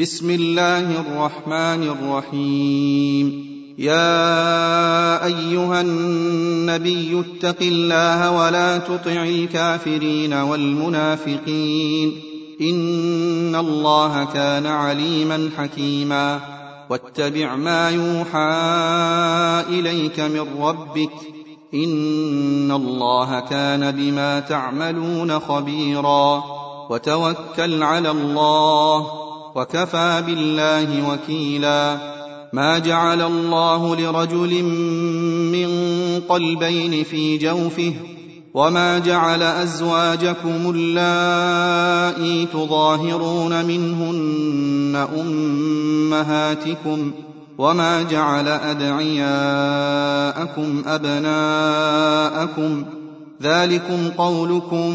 بسم الله الرحمن الرحيم. يا أيها النبي اتق الله ولا تطع الكافرين والمنافقين. إن الله كان عليما حكيما. واتبع ما يوحى إليك من ربك. إن الله كان بما تعملون خبيرا. وتوكل على الله. وكفى بالله وكيلا. ما جعل الله لرجل من قلبين في جوفه وما جعل أزواجكم اللائي تظاهرون منهن أمهاتكم وما جعل أدعياءكم أبناءكم. ذلكم قولكم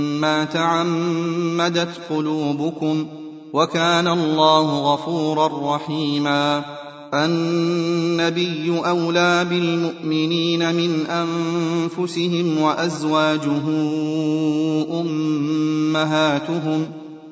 ما تعمدت قلوبكم وكان الله غفورا رحيما. النبي أولى بالمؤمنين من أنفسهم وأزواجه أمهاتهم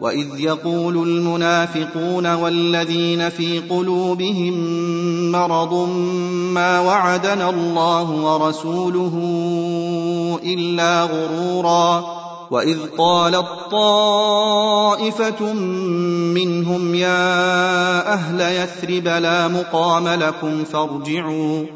واذ يقول المنافقون والذين في قلوبهم مرض ما وعدنا الله ورسوله الا غرورا واذ قالت طائفه منهم يا أهل يثرب لا مقام لكم فارجعوا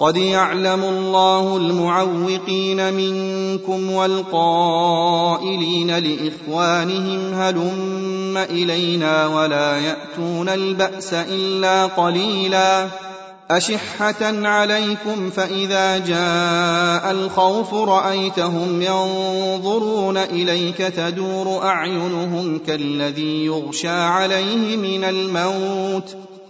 قد يعلم الله المعوقين منكم والقائلين لاخوانهم هلم الينا ولا ياتون الباس الا قليلا أشحة عليكم فإذا جاء الخوف رأيتهم ينظرون إليك تدور أعينهم كالذي يغشى عليه من الموت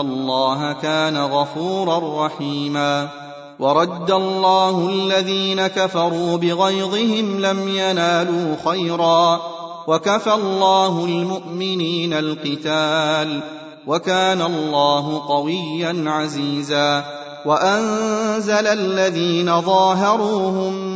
ان الله كان غفورا رحيما ورد الله الذين كفروا بغيظهم لم ينالوا خيرا وكفى الله المؤمنين القتال وكان الله قويا عزيزا وأنزل الذين ظاهروهم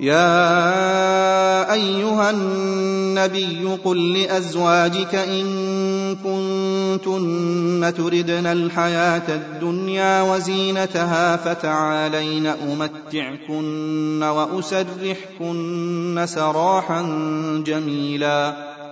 يا أيها النبي قل لأزواجك إن كنتن تردن الحياة الدنيا وزينتها فتعالين أمتعكن وأسرحكن سراحا جميلا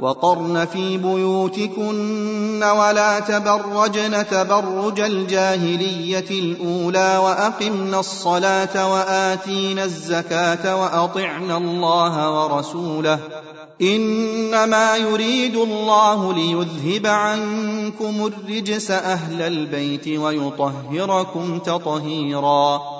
وقرن في بيوتكن ولا تبرجن تبرج الجاهلية الأولى واقمن الصلاة وآتينا الزكاة واطعن الله ورسوله. إنما يريد الله ليذهب عنكم الرجس أهل البيت ويطهركم تطهيرا.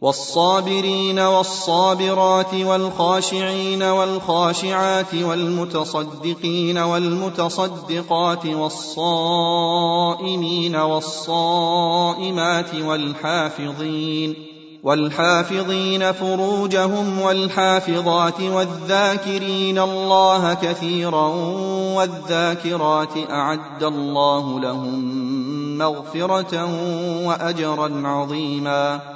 والصابرين والصابرات والخاشعين والخاشعات والمتصدقين والمتصدقات والصائمين والصائمات والحافظين والحافظين فروجهم والحافظات والذاكرين الله كثيرا والذاكرات أعد الله لهم مغفرة وأجرا عظيما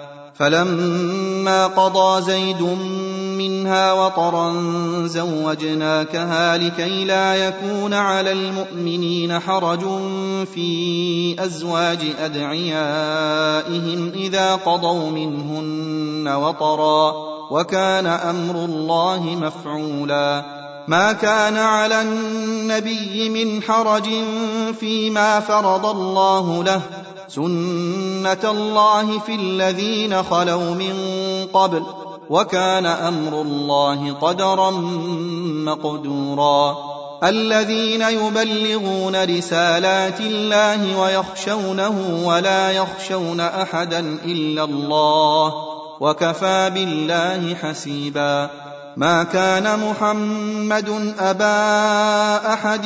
فلما قضى زيد منها وطرا زوجناكها لكي لا يكون على المؤمنين حرج في أزواج أدعيائهم إذا قضوا منهن وطرا وكان أمر الله مفعولا. ما كان على النبي من حرج فيما فرض الله له سنه الله في الذين خلوا من قبل وكان أمر الله قدرا مقدورا الذين يبلغون رسالات الله ويخشونه ولا يخشون احدا الا الله وكفى بالله حسيبا ما كان محمد ابا احد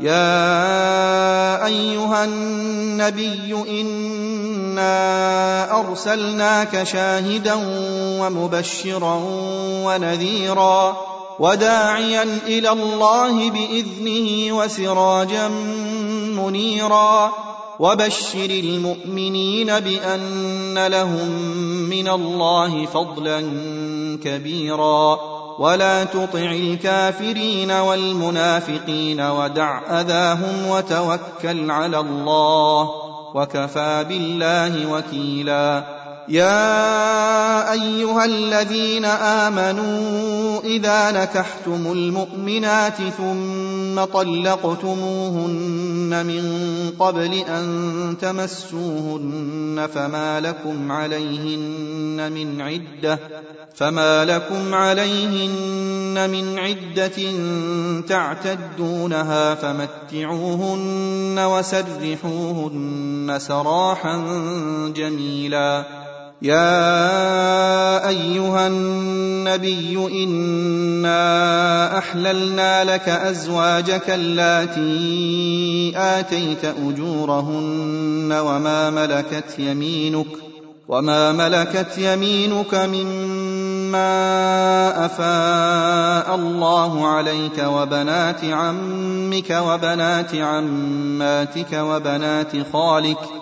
يا أيها النبي إنا أرسلناك شاهدا ومبشرا ونذيرا وداعيا إلى الله بإذنه وسراجا منيرا وبشر المؤمنين بأن لهم من الله فضلا كبيرا ولا تطع الكافرين والمنافقين ودع أذاهم وتوكل على الله وكفى بالله وكيلا يا أيها الذين آمنوا إذا نكحتم المؤمنات ثم طلقتموهن من قبل أن تمسوهن فما لكم عليهن من عدة فما لكم عليهن من عدة تعتدونها فمتعوهن وسرحوهن سراحا جميلا يا أيها النبي إنا أحللنا لك أزواجك اللاتي آتيت أجورهن وما ملكت يمينك وما ملكت يمينك مما أفاء الله عليك وبنات عمك وبنات عماتك وبنات خالك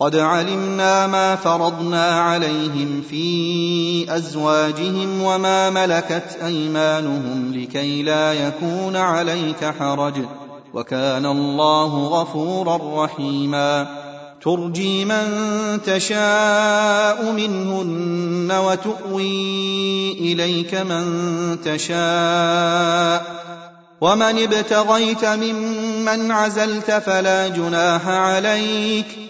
قد علمنا ما فرضنا عليهم في أزواجهم وما ملكت أيمانهم لكي لا يكون عليك حرج. وكان الله غفورا رحيما. ترجي من تشاء منهن وتؤوي إليك من تشاء. ومن ابتغيت ممن عزلت فلا جناح عليك.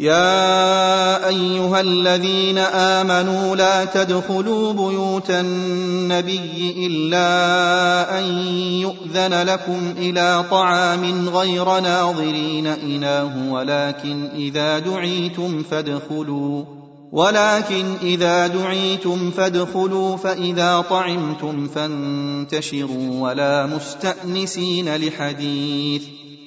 يا أيها الذين آمنوا لا تدخلوا بيوت النبي إلا أن يؤذن لكم إلى طعام غير ناظرين إناه ولكن إذا دعيتم فادخلوا. ولكن إذا دعيتم فادخلوا فإذا طعمتم فانتشروا ولا مستأنسين لحديث.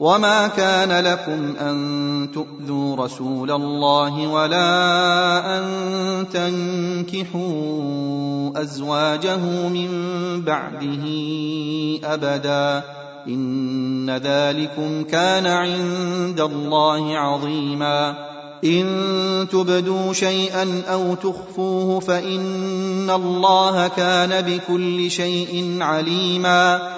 وما كان لكم ان تؤذوا رسول الله ولا ان تنكحوا ازواجه من بعده ابدا ان ذلكم كان عند الله عظيما ان تبدوا شيئا أو تخفوه فان الله كان بكل شيء عليما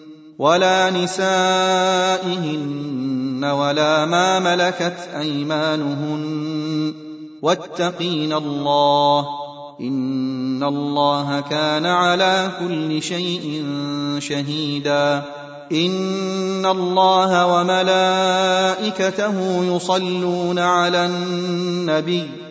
ولا نسائهن ولا ما ملكت أيمانهن. واتقين الله إن الله كان على كل شيء شهيدا. إن الله وملائكته يصلون على النبي.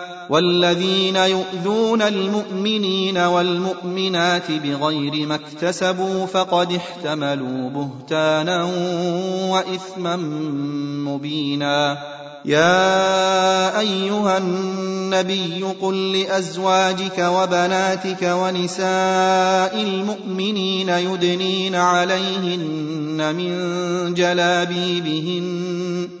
والذين يؤذون المؤمنين والمؤمنات بغير ما اكتسبوا فقد احتملوا بهتانا وإثما مبينا. يا أيها النبي قل لأزواجك وبناتك ونساء المؤمنين يدنين عليهن من جلابيبهن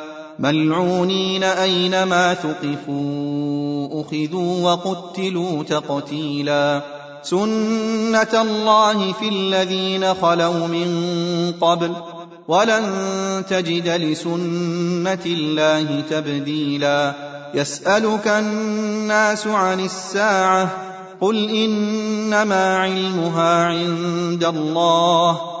ملعونين أينما ثقفوا أخذوا وقتلوا تقتيلا سنة الله في الذين خلوا من قبل ولن تجد لسنة الله تبديلا يسألك الناس عن الساعة قل إنما علمها عند الله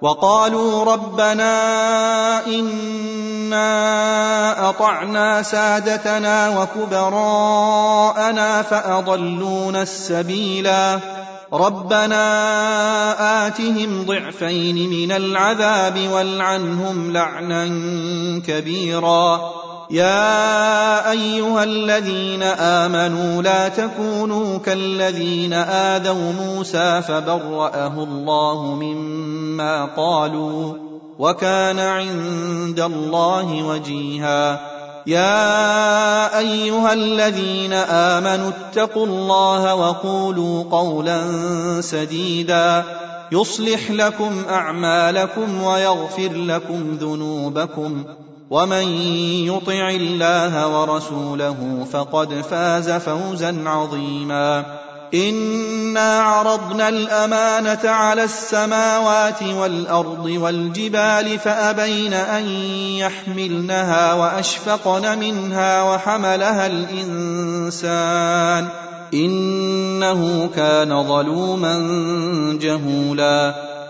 وقالوا ربنا إنا أطعنا سادتنا وكبراءنا فأضلونا السبيلا. ربنا آتهم ضعفين من العذاب والعنهم لعنا كبيرا. يا أيها الذين آمنوا لا تكونوا كالذين آذوا موسى فبرأه الله مما قالوا وكان عند الله وجيها. يا أيها الذين آمنوا اتقوا الله وقولوا قولا سديدا. يصلح لكم أعمالكم ويغفر لكم ذنوبكم. ومن يطع الله ورسوله فقد فاز فوزا عظيما انا عرضنا الامانه على السماوات والارض والجبال فابين ان يحملنها واشفقن منها وحملها الانسان انه كان ظلوما جهولا